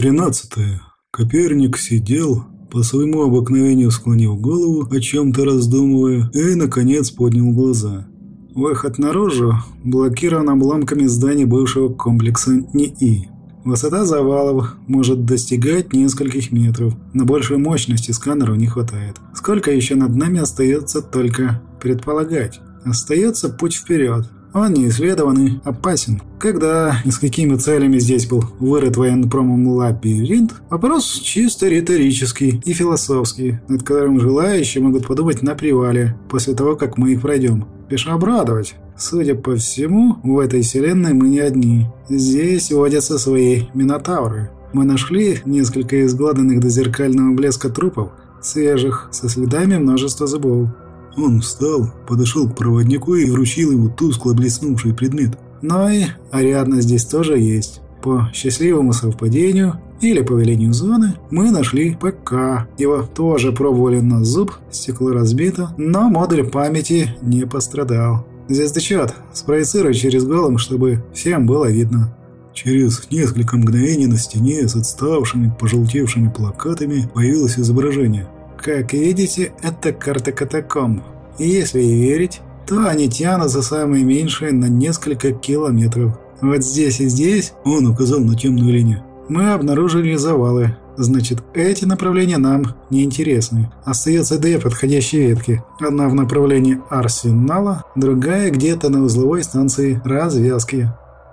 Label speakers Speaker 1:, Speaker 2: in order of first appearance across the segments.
Speaker 1: Тринадцатое. Коперник сидел, по своему обыкновению склонив голову, о чем-то раздумывая, и, наконец, поднял глаза. Выход наружу блокирован обломками зданий бывшего комплекса НИИ. Высота завалов может достигать нескольких метров, но большей мощности сканеров не хватает. Сколько еще над нами остается только предполагать. Остается путь вперед, он не исследованный, опасен. Когда и с какими целями здесь был вырыт военпромом лабиринт, вопрос чисто риторический и философский, над которым желающие могут подумать на привале, после того, как мы их пройдем. Пишь обрадовать. Судя по всему, в этой вселенной мы не одни. Здесь водятся свои минотавры. Мы нашли несколько изгладанных до зеркального блеска трупов, свежих, со следами множества зубов. Он встал, подошел к проводнику и вручил ему тускло блеснувший предмет.
Speaker 2: Но и Ариадна здесь тоже есть. По счастливому совпадению или по велению зоны мы нашли ПК. Его тоже пробовали на зуб, стекло разбито, но модуль памяти не пострадал. Звездочет, спроецируй через голым, чтобы всем было видно.
Speaker 1: Через несколько мгновений на стене с отставшими, пожелтевшими плакатами появилось изображение –
Speaker 2: как видите, это карта катакомб. И если и верить, то они тянут за самые меньшие на несколько километров. Вот здесь и здесь, он указал на темную линию, мы обнаружили завалы. Значит, эти направления нам не интересны. Остается две подходящие ветки. Одна в направлении арсенала, другая где-то на узловой станции развязки.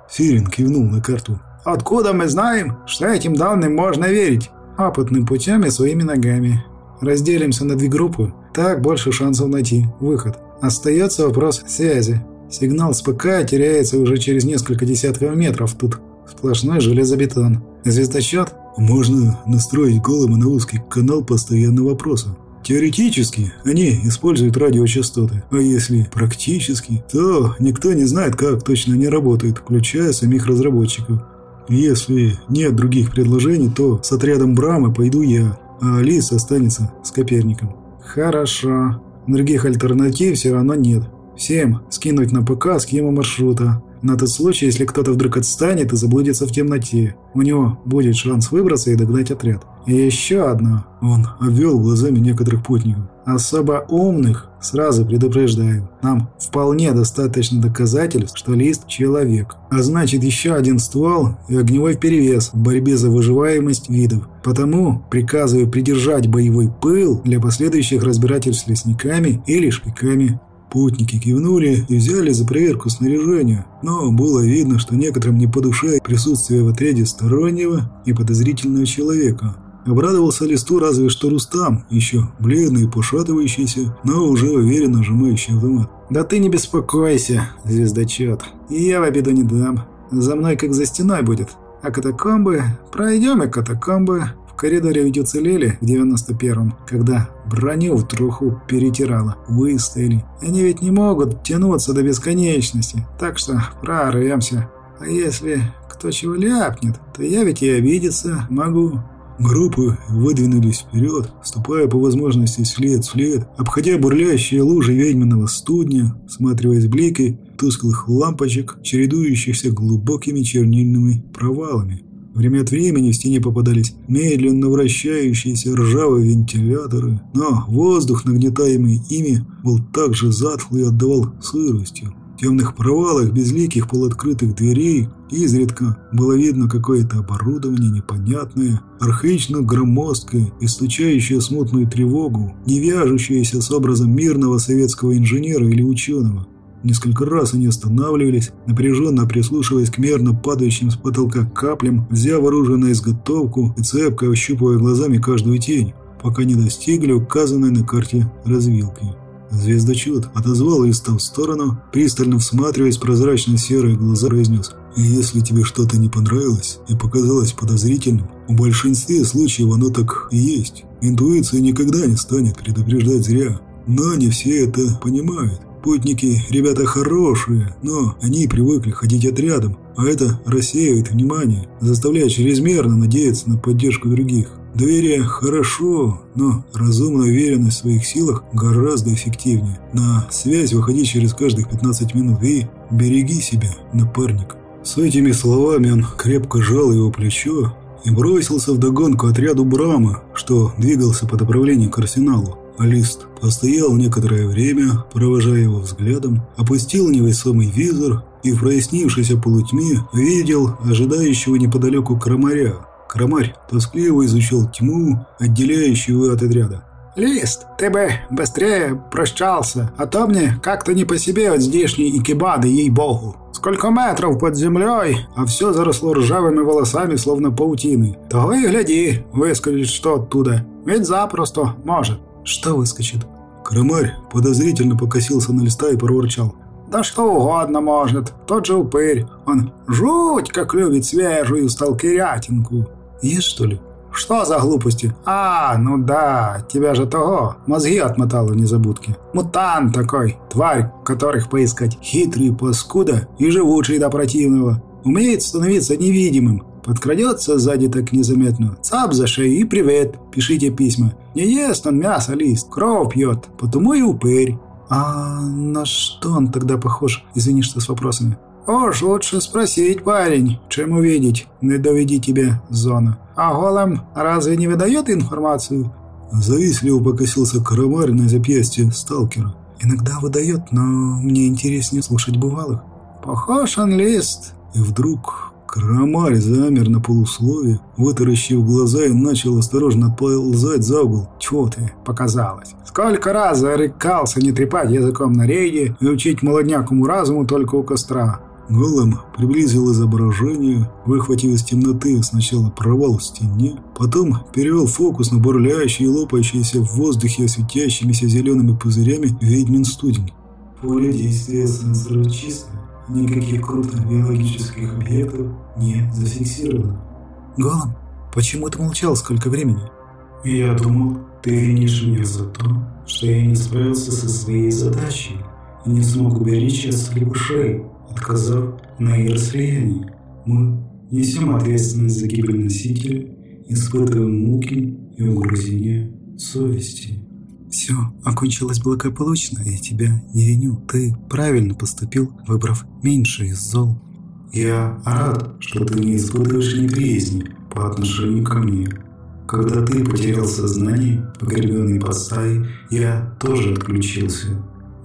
Speaker 1: Сирин кивнул на карту.
Speaker 2: «Откуда мы знаем, что этим данным можно верить?» «Опытным путем и своими ногами. Разделимся на две группы, так больше шансов найти выход. Остается вопрос связи. Сигнал с ПК теряется уже через несколько десятков метров. Тут сплошной железобетон. Звездочет?
Speaker 1: Можно настроить голым на узкий канал постоянного вопроса. Теоретически они используют радиочастоты, а если практически, то никто не знает, как точно они работают, включая самих разработчиков. Если нет других предложений, то с отрядом Брамы пойду я а Алис останется с Коперником.
Speaker 2: Хорошо. Других альтернатив все равно нет. Всем скинуть на ПК схему маршрута. На тот случай, если кто-то вдруг отстанет и заблудится в темноте. У него будет шанс выбраться и догнать отряд. И еще одно.
Speaker 1: Он обвел глазами некоторых путников.
Speaker 2: Особо умных, сразу предупреждаю. Нам вполне достаточно доказательств, что Лист – человек. А значит, еще один ствол и огневой перевес в борьбе за выживаемость видов. Потому приказываю придержать боевой пыл для последующих разбирательств с лесниками или шпиками.
Speaker 1: Путники кивнули и взяли за проверку снаряжения, но было видно, что некоторым не по душе присутствие в отряде стороннего и подозрительного человека. Обрадовался листу разве что Рустам, еще бледный и пошатывающийся, но уже уверенно сжимающий автомат.
Speaker 2: «Да ты не беспокойся, звездочет, я в обиду не дам. За мной как за стеной будет. А катакомбы? Пройдем и катакомбы коридоре ведь уцелели в 91-м, когда броню в труху перетирало. Выстояли. Они ведь не могут тянуться до бесконечности, так что прорвемся. А если кто чего ляпнет, то я ведь и обидеться могу».
Speaker 1: Группы выдвинулись вперед, ступая по возможности след в след, обходя бурлящие лужи ведьминого студня, всматриваясь блики тусклых лампочек, чередующихся глубокими чернильными провалами. Время от времени в стене попадались медленно вращающиеся ржавые вентиляторы, но воздух, нагнетаемый ими, был также затхлый и отдавал сыростью. В темных провалах безликих полуоткрытых дверей изредка было видно какое-то оборудование непонятное, архаично громоздкое, источающее смутную тревогу, не вяжущееся с образом мирного советского инженера или ученого. Несколько раз они останавливались, напряженно прислушиваясь к мерно падающим с потолка каплям, взяв оружие на изготовку и цепко ощупывая глазами каждую тень, пока не достигли указанной на карте развилки. Звездочет отозвал листа в сторону, пристально всматриваясь в прозрачно-серые глаза, произнес «Если тебе что-то не понравилось и показалось подозрительным, в большинстве случаев оно так и есть. Интуиция никогда не станет предупреждать зря, но не все это понимают. Путники ребята хорошие, но они привыкли ходить отрядом, а это рассеивает внимание, заставляя чрезмерно надеяться на поддержку других. Доверие хорошо, но разумная уверенность в своих силах гораздо эффективнее. На связь выходи через каждых 15 минут и береги себя, напарник. С этими словами он крепко жал его плечо, и бросился в догонку отряду Брама, что двигался по направлению к арсеналу. Алист постоял некоторое время, провожая его взглядом, опустил невесомый визор и в прояснившейся полутьме видел ожидающего неподалеку крамаря. Крамарь тоскливо изучал тьму, отделяющую его от отряда.
Speaker 2: «Лист, ты бы быстрее прощался, а то мне как-то не по себе от здешней икебады, ей-богу. Сколько метров под землей, а все заросло ржавыми волосами, словно паутины. Того и гляди, выскочит что оттуда. Ведь запросто может».
Speaker 1: «Что выскочит?» Крамарь подозрительно покосился на листа и проворчал.
Speaker 2: Да что угодно может. Тот же упырь. Он жуть как любит свежую сталкерятинку.
Speaker 1: Есть что ли?
Speaker 2: Что за глупости? А, ну да, тебя же того. Мозги отмотало в незабудке. Мутант такой. Тварь, которых поискать. Хитрый паскуда и живучий до противного. Умеет становиться невидимым. Подкрадется сзади так незаметно. Цап за шею и привет. Пишите письма. Не ест он мясо лист, кровь пьет. Потому и упырь.
Speaker 1: «А на что он тогда похож? Извини, что с вопросами».
Speaker 2: «Уж лучше спросить, парень, чем увидеть. Не доведи тебе зона. А голем разве не выдает информацию?»
Speaker 1: Завистливо покосился карамарь на запястье сталкера. «Иногда выдает, но мне интереснее слушать бывалых».
Speaker 2: «Похож он лист».
Speaker 1: И вдруг Крамарь замер на полуслове, вытаращив глаза и начал осторожно ползать за угол.
Speaker 2: Чего ты, показалось. Сколько раз зарекался не трепать языком на рейде и учить молоднякому разуму только у костра.
Speaker 1: Голем приблизил изображение, выхватив из темноты сначала провал в стене, потом перевел фокус на бурлящие и лопающиеся в воздухе светящимися зелеными пузырями ведьмин студень.
Speaker 3: Поле действия сенсоров чистое. Никаких крупных биологических объектов не зафиксировано.
Speaker 1: Голом, почему ты молчал сколько времени?
Speaker 3: Я думал, ты винишь меня за то, что я не справился со своей задачей и не смог уберечь от слепышей, отказав на их расследовании. Мы несем ответственность за гибель носителя, испытываем муки и угрызения совести.
Speaker 1: Все окончилось благополучно, и тебя не виню. Ты правильно поступил, выбрав меньше из зол.
Speaker 3: Я рад, что ты не испытываешь неприязни по отношению ко мне. Когда ты потерял сознание, погребенный под стаей, я тоже отключился.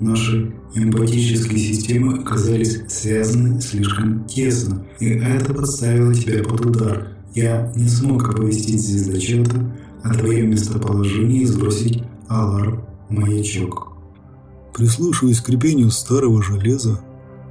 Speaker 3: Наши эмпатические системы оказались связаны слишком тесно, и это подставило тебя под удар. Я не смог оповестить звездочета о твоем местоположении и сбросить аларм-маячок.
Speaker 1: Прислушиваясь к скрипению старого железа,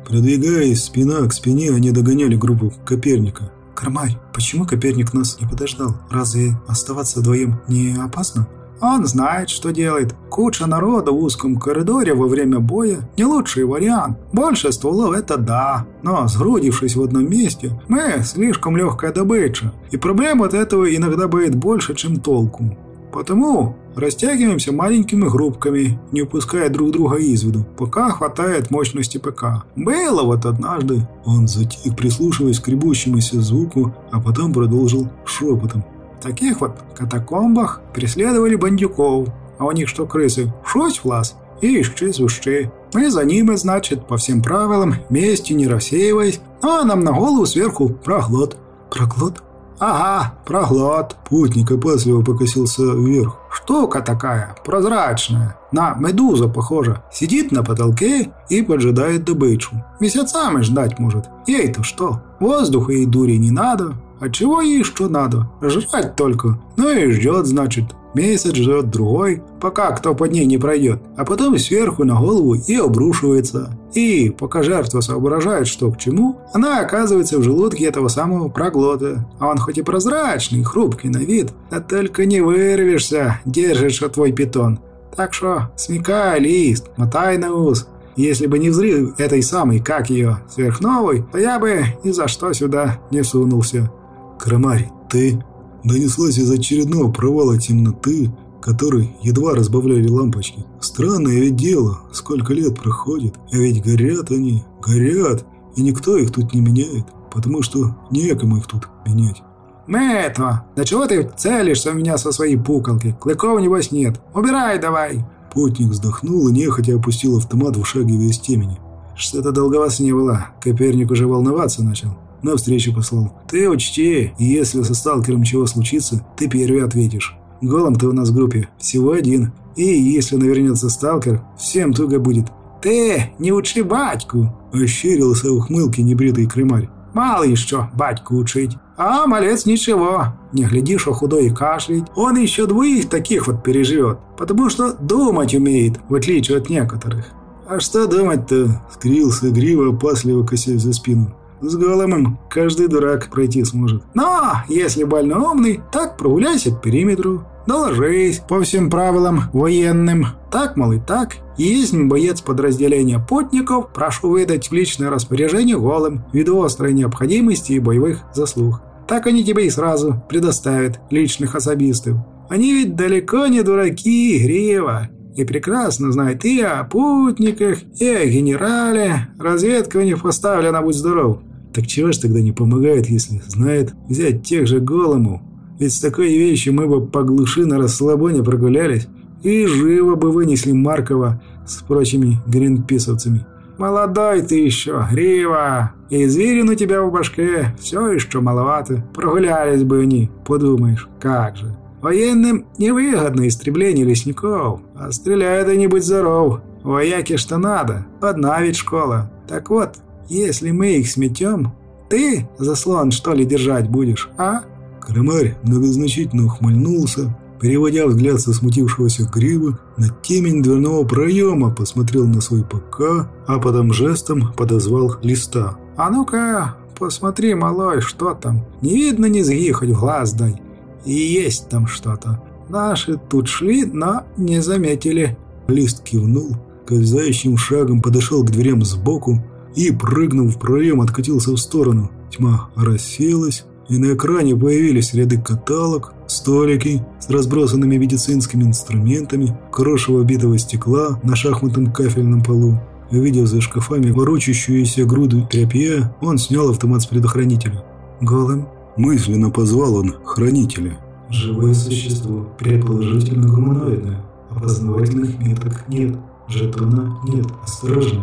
Speaker 1: продвигаясь спина к спине, они догоняли группу Коперника. «Кармарь, почему Коперник нас не подождал? Разве оставаться вдвоем не опасно?»
Speaker 2: Он знает, что делает. Куча народа в узком коридоре во время боя – не лучший вариант. Больше стволов – это да. Но, сгрудившись в одном месте, мы слишком легкая добыча. И проблем от этого иногда бывает больше, чем толку. Потому растягиваемся маленькими группками, не упуская друг друга из виду, пока хватает мощности ПК. Было вот однажды.
Speaker 1: Он затих, прислушиваясь к кребущемуся звуку, а потом продолжил шепотом.
Speaker 2: В таких вот катакомбах преследовали бандюков. А у них что, крысы? Шусь в лаз и ищи сущи. Мы за ними, значит, по всем правилам, вместе не рассеиваясь, а нам на голову сверху проглот.
Speaker 1: Проглот?
Speaker 2: «Ага, проглот».
Speaker 1: Путник опасливо покосился вверх.
Speaker 2: «Штука такая, прозрачная, на медузу похожа. Сидит на потолке и поджидает добычу. Месяцами ждать может. Ей-то что? Воздуха и дури не надо. А чего ей что надо? Жрать только. Ну и ждет, значит. Месяц ждет другой, пока кто под ней не пройдет, а потом сверху на голову и обрушивается. И, пока жертва соображает, что к чему, она оказывается в желудке этого самого проглота. А он хоть и прозрачный, хрупкий на вид, да только не вырвешься, держишь твой питон. Так что смекай лист, мотай на ус. Если бы не взрыв этой самой, как ее, сверхновой, то я бы ни за что сюда не сунулся.
Speaker 1: Крамарь, ты донеслась из очередного провала темноты, который едва разбавляли лампочки. Странное ведь дело, сколько лет проходит, а ведь горят они, горят, и никто их тут не меняет, потому что некому их тут менять.
Speaker 2: «Мэтва, да чего ты целишься в меня со своей пукалки? Клыков небось нет. Убирай давай!»
Speaker 1: Путник вздохнул и нехотя опустил автомат в шаге из темени.
Speaker 2: Что-то долго вас не было. Коперник уже волноваться начал.
Speaker 1: Навстречу послал. Ты учти, если со сталкером чего случится, ты первый ответишь. Голом ты у нас в группе всего один. И если навернется сталкер, всем туго будет.
Speaker 2: Ты не учи батьку,
Speaker 1: ощерился ухмылки небритый крымарь.
Speaker 2: Мало еще батьку учить. А малец ничего. Не гляди, что худой и кашляет. Он еще двоих таких вот переживет. Потому что думать умеет, в отличие от некоторых.
Speaker 1: «А что думать-то?» – скрился Грива, опасливо косясь за спину. «С голомым каждый дурак пройти сможет».
Speaker 2: «Но, если больно умный, так прогуляйся к периметру. Доложись по всем правилам военным. Так, мол, и так. Есть боец подразделения путников, прошу выдать в личное распоряжение голым, ввиду острой необходимости и боевых заслуг. Так они тебе и сразу предоставят личных особистов. Они ведь далеко не дураки, Грива и прекрасно знает и о путниках, и о генерале. Разведка у них поставлена, будь здоров.
Speaker 1: Так чего ж тогда не помогает, если знает взять тех же голому? Ведь с такой вещью мы бы по глуши на расслабоне прогулялись и живо бы вынесли Маркова с прочими гринписовцами.
Speaker 2: «Молодой ты еще, Грива, и зверин у тебя в башке, все еще маловато. Прогулялись бы они, подумаешь, как же». Военным невыгодно истребление лесников, а стреляют они будь здоров. Вояки что надо, одна ведь школа. Так вот, если мы их сметем, ты заслон что ли держать будешь, а?»
Speaker 1: Крымарь многозначительно ухмыльнулся, переводя взгляд со смутившегося гривы на темень дверного проема, посмотрел на свой ПК, а потом жестом подозвал листа.
Speaker 2: «А ну-ка, посмотри, малой, что там? Не видно низги, хоть в глаз дай». И есть там что-то. Наши тут шли, но не заметили».
Speaker 1: Лист кивнул, скользающим шагом подошел к дверям сбоку и, прыгнув в проем, откатился в сторону. Тьма рассеялась, и на экране появились ряды каталог, столики с разбросанными медицинскими инструментами, крошево битого стекла на шахматном кафельном полу. Увидев за шкафами ворочащуюся груду тряпья, он снял автомат с предохранителя.
Speaker 2: «Голым?»
Speaker 1: Мысленно позвал он хранителя.
Speaker 3: Живое существо, предположительно гуманоидное. Опознавательных меток нет. Жетона нет. Осторожно.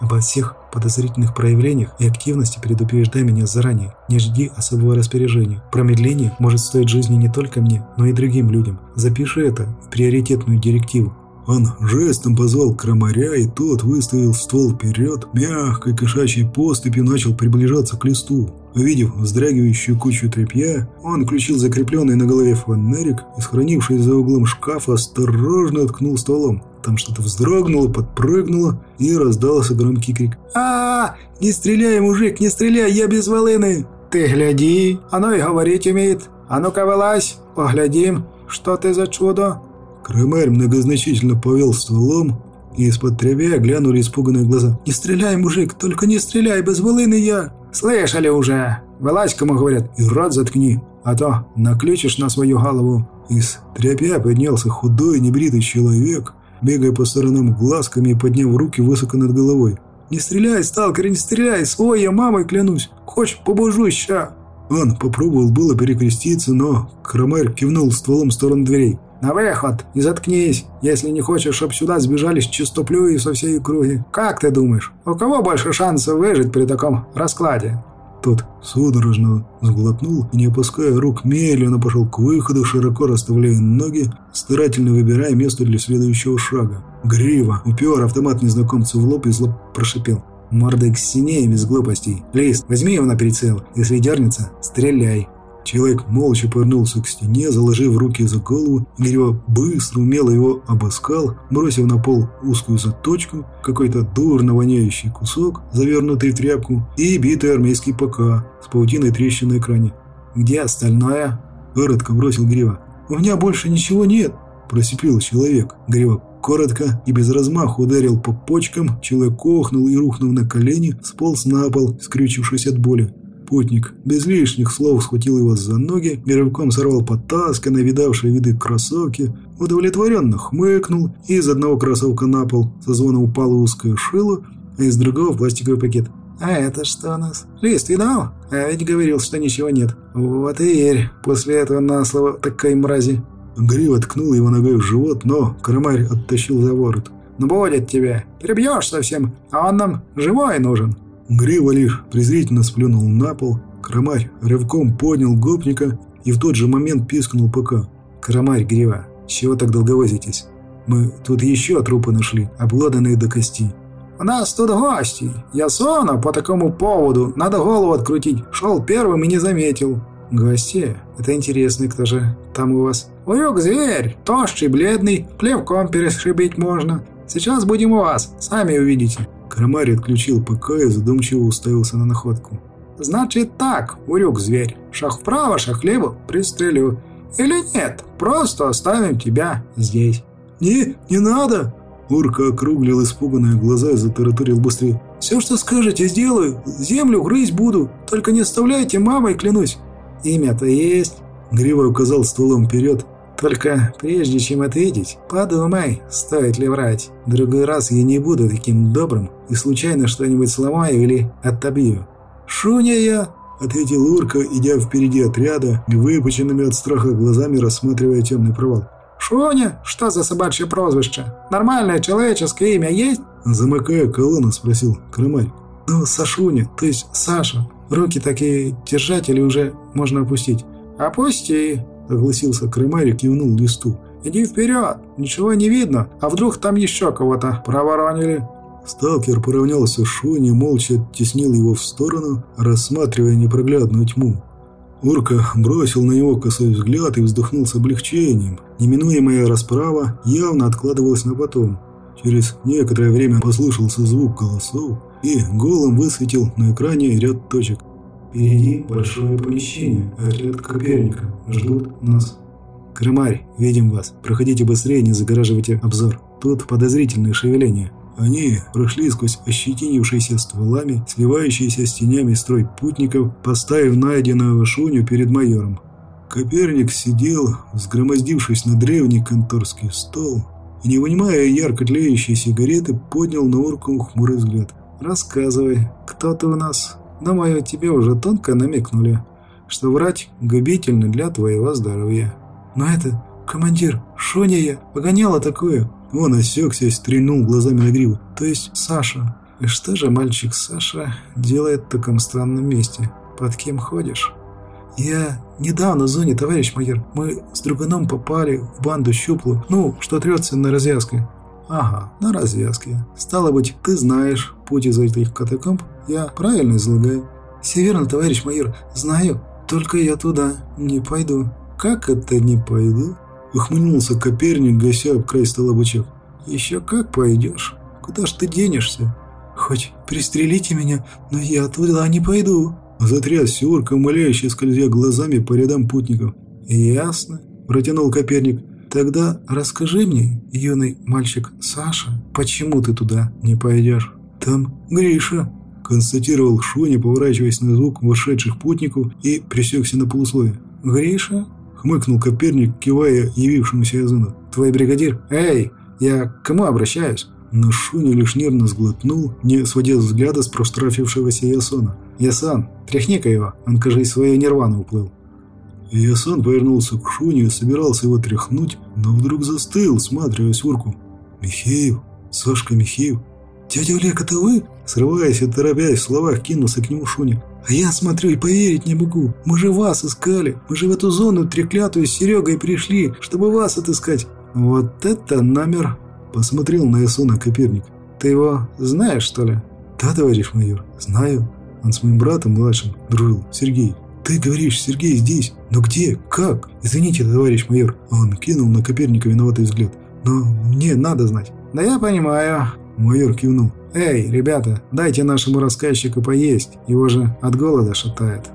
Speaker 2: Обо всех подозрительных проявлениях и активности предупреждай меня заранее. Не жди особого распоряжения. Промедление может стоить жизни не только мне, но и другим людям. Запиши это в приоритетную директиву.
Speaker 1: Он жестом позвал крамаря, и тот выставил ствол вперед, мягкой кошачьей поступью начал приближаться к листу. Увидев вздрагивающую кучу тряпья, он включил закрепленный на голове фонарик и, сохранившись за углом шкафа, осторожно ткнул стволом. Там что-то вздрогнуло, подпрыгнуло, и раздался громкий крик.
Speaker 2: а, -а, -а Не стреляй, мужик, не стреляй, я без волыны!» «Ты гляди, оно и говорить умеет. А ну-ка вылазь, поглядим, что ты за чудо!»
Speaker 1: Крымарь многозначительно повел стволом, и из-под тряпья глянули испуганные глаза.
Speaker 2: «Не стреляй, мужик, только не стреляй, без волыны я!» «Слышали уже! Вылазь, кому говорят, и рот заткни, а то наключишь на свою голову!»
Speaker 1: Из тряпья поднялся худой небритый человек, бегая по сторонам глазками и подняв руки высоко над головой.
Speaker 2: «Не стреляй, сталкер, не стреляй! Свой я мамой клянусь! Хочешь, побожусь, ща!»
Speaker 1: Он попробовал было перекреститься, но Крамарь кивнул стволом в сторону дверей.
Speaker 2: «На выход и заткнись, если не хочешь, чтоб сюда сбежались чистоплюи со всей округи. Как ты думаешь, у кого больше шансов выжить при таком раскладе?»
Speaker 1: Тот судорожно сглотнул и, не опуская рук, медленно пошел к выходу, широко расставляя ноги, старательно выбирая место для следующего шага. Грива упер автомат незнакомцу в лоб и зло прошипел.
Speaker 2: «Мордой к стене без глупостей. Лист, возьми его на прицел. Если дернется, стреляй».
Speaker 1: Человек молча повернулся к стене, заложив руки за голову. Гирева быстро, умело его обыскал, бросив на пол узкую заточку, какой-то дурно воняющий кусок, завернутый в тряпку, и битый армейский ПК с паутиной трещин на экране.
Speaker 2: «Где остальное?»
Speaker 1: – коротко бросил Грива.
Speaker 2: «У меня больше ничего нет», –
Speaker 1: просипел человек. Грива коротко и без размаху ударил по почкам, человек охнул и, рухнув на колени, сполз на пол, скрючившись от боли. Путник без лишних слов схватил его за ноги и рывком сорвал потасканные, видавшие виды кроссовки, удовлетворенно хмыкнул и из одного кроссовка на пол со звоном упало узкое шило, а из другого пластиковый пакет.
Speaker 2: «А это что у нас? Лист видал? А ведь говорил, что ничего нет. Вот и верь, после этого на слово такой мрази».
Speaker 1: Грива ткнул его ногой в живот, но Карамарь оттащил за ворот.
Speaker 2: «Ну будет тебе. Перебьешь совсем, а он нам живой нужен».
Speaker 1: Грива лишь презрительно сплюнул на пол. Крамарь рывком поднял гопника и в тот же момент пискнул ПК.
Speaker 2: «Крамарь, Грива, чего так долго возитесь? Мы тут еще трупы нашли, обглоданные до кости».
Speaker 4: «У нас тут гости. Я Сона по такому поводу. Надо голову открутить. Шел первым и не заметил».
Speaker 2: «Гости? Это интересно, кто же там у вас?»
Speaker 4: «Урюк зверь, тощий, бледный, плевком перешибить можно. Сейчас будем у вас, сами увидите».
Speaker 1: Крамарь отключил ПК и задумчиво уставился на находку.
Speaker 4: «Значит так, урюк зверь, шаг вправо, шаг влево, пристрелю. Или нет, просто оставим тебя здесь».
Speaker 1: «Не, не надо!» Урка округлил испуганные глаза и затараторил быстрее. «Все, что скажете, сделаю. Землю грызть буду. Только не оставляйте мамой, клянусь».
Speaker 2: «Имя-то есть?»
Speaker 1: Грива указал стволом вперед.
Speaker 2: «Только прежде чем ответить, подумай, стоит ли врать. В другой раз я не буду таким добрым и случайно что-нибудь сломаю или отобью».
Speaker 1: «Шуня я!» — ответил Урка, идя впереди отряда, выпученными от страха глазами рассматривая темный провал.
Speaker 4: «Шуня? Что за собачье прозвище? Нормальное человеческое имя есть?»
Speaker 1: Замыкая колонну, спросил Крымарь.
Speaker 2: «Ну, Сашуня, то есть Саша. Руки такие держать или уже можно опустить?»
Speaker 4: «Опусти!»
Speaker 1: — согласился Крымарь кивнул листу.
Speaker 4: «Иди вперед! Ничего не видно, а вдруг там еще кого-то проворонили?»
Speaker 1: Сталкер поравнялся с Шуни, молча оттеснил его в сторону, рассматривая непроглядную тьму. Урка бросил на него косой взгляд и вздохнул с облегчением. Неминуемая расправа явно откладывалась на потом. Через некоторое время послышался звук голосов, и голым высветил на экране ряд точек.
Speaker 3: «Впереди большое помещение, отряд Коперника. Ждут нас».
Speaker 2: «Крымарь, видим вас. Проходите быстрее, не загораживайте обзор. Тут подозрительные шевеления».
Speaker 1: Они прошли сквозь ощетинившиеся стволами, сливающиеся с тенями строй путников, поставив найденную шуню перед майором. Коперник сидел, взгромоздившись на древний конторский стол, и, не вынимая ярко тлеющие сигареты, поднял на урку хмурый взгляд.
Speaker 2: «Рассказывай, кто ты у нас? Думаю, тебе уже тонко намекнули, что врать губительно для твоего здоровья. Но это, командир, Шуня я, погоняла такое,
Speaker 1: он осекся и стрельнул глазами на гриву.
Speaker 2: То есть Саша. И что же мальчик Саша делает в таком странном месте? Под кем ходишь? Я недавно в зоне, товарищ майор. Мы с друганом попали в банду щуплу. Ну, что трется на развязке. Ага, на развязке. Стало быть, ты знаешь путь из этих катакомб? Я правильно излагаю? Все верно, товарищ майор. Знаю. Только я туда не пойду.
Speaker 1: Как это не пойду? Ухмыльнулся Коперник, гася об край стола бычок.
Speaker 2: «Еще как пойдешь? Куда ж ты денешься? Хоть пристрелите меня, но я туда не пойду».
Speaker 1: Затрясся урка, умоляюще скользя глазами по рядам путников.
Speaker 2: «Ясно», – протянул Коперник. «Тогда расскажи мне, юный мальчик Саша, почему ты туда не пойдешь?»
Speaker 1: «Там Гриша», – констатировал Шуни, поворачиваясь на звук вошедших путников и пресекся на полусловие.
Speaker 2: «Гриша?
Speaker 1: Хмыкнул Коперник, кивая явившемуся Языну.
Speaker 2: «Твой бригадир? Эй, я к кому обращаюсь?»
Speaker 1: Но Шуня лишь нервно сглотнул, не сводя взгляда с проштрафившегося Ясона.
Speaker 2: «Ясан, тряхни-ка его, он, кажется, свою нирвану уплыл».
Speaker 1: Ясон повернулся к Шуне и собирался его тряхнуть, но вдруг застыл, сматриваясь в урку. «Михеев? Сашка Михеев? Дядя Олег, это вы?» Срываясь и торопясь в словах, кинулся к нему Шуня.
Speaker 2: А я смотрю и поверить не могу. Мы же вас искали. Мы же в эту зону треклятую с Серегой пришли, чтобы вас отыскать. Вот это номер. Посмотрел на Ясуна Коперник. Ты его знаешь, что ли?
Speaker 1: Да, товарищ майор, знаю. Он с моим братом младшим дружил, Сергей. Ты говоришь, Сергей здесь. Но где? Как? Извините, товарищ майор. Он кинул на Коперника виноватый взгляд. Но мне надо знать.
Speaker 2: Да я понимаю.
Speaker 1: Майор кивнул.
Speaker 2: «Эй, ребята, дайте нашему рассказчику поесть, его же от голода шатает».